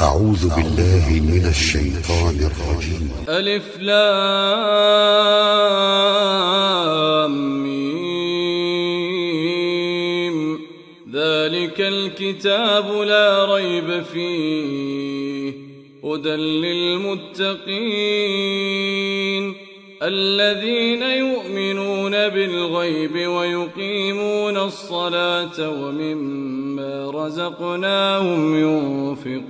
أعوذ بالله من الشيطان الرجيم. ألف لام ميم. ذلك الكتاب لا ريب فيه. هدى للمتقين. الذين يؤمنون بالغيب ويقيمون الصلاة ومما رزقناهم ينفقون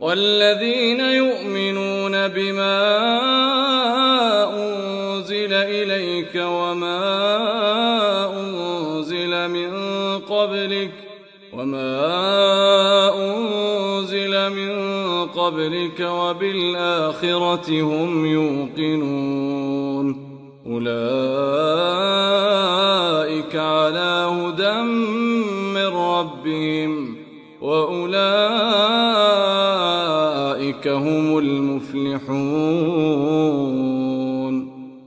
والذين يؤمنون بما أنزل إليك وما أنزل من قبلك وما أنزل من قبلك وبالآخرة هم يوقنون أولئك على هدى من ربهم وأولئك هم المفلحون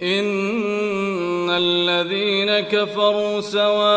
إن الذين كفروا سواء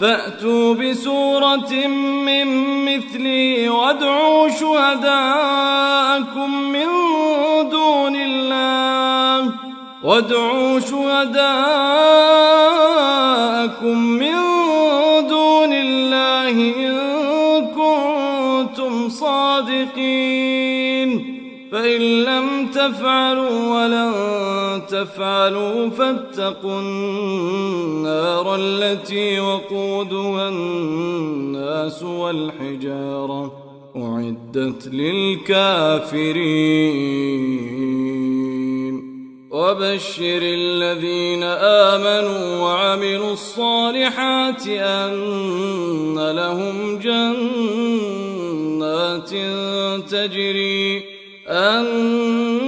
فأتوا بسورة من مثله وادعوا شهداءكم من دون الله. وادعوا شهداءكم من دون الله إن كنتم صادقين. فإن لم تفعلوا ولن تفعلوا فاتقوا النار التي وقودها الناس والحجارة. أعدت للكافرين. وبشر الذين آمنوا وعملوا الصالحات أن لهم جنات تجري أن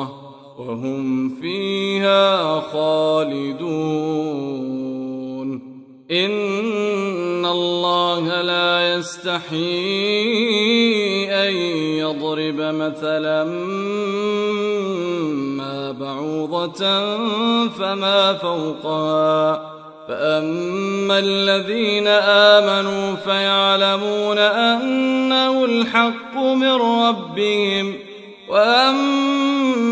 وهم فيها خالدون. إن الله لا يستحيي أن يضرب مثلا ما بعوضة فما فوقها. فأما الذين آمنوا فيعلمون أنه الحق من ربهم. وأما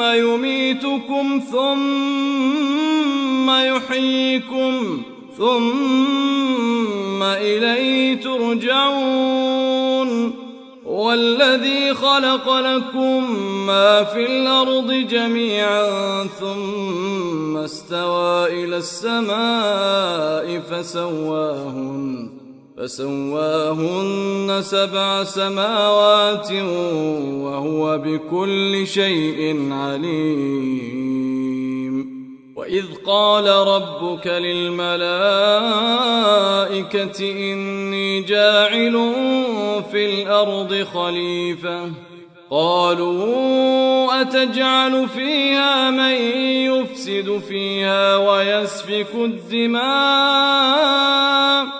يميتكم ثم يحييكم ثم إليه ترجعون والذي خلق لكم ما في الأرض جميعا ثم استوى إلى السماء فسواهن فسواهن سبع سماوات وهو بكل شيء عليم. وإذ قال ربك للملائكة إني جاعل في الأرض خليفةً. قالوا أتجعل فيها من يفسد فيها ويسفك الدماء؟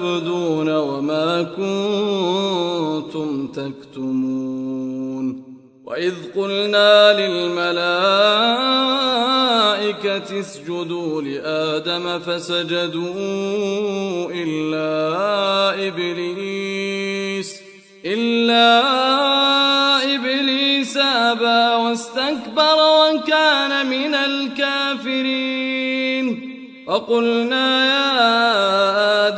تبدون وما كنتم تكتمون وإذ قلنا للملائكة اسجدوا لآدم فسجدوا إلا إبليس إلا إبليس أبى واستكبر وكان من الكافرين. وقلنا يا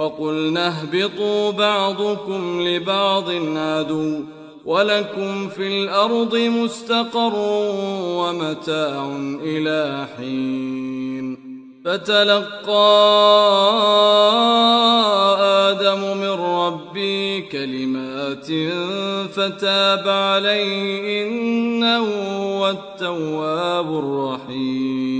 وقلنا اهبطوا بعضكم لبعض عدو ولكم في الأرض مستقر ومتاع إلى حين. فتلقى آدم من ربي كلمات فتاب عليه إنه هو التواب الرحيم.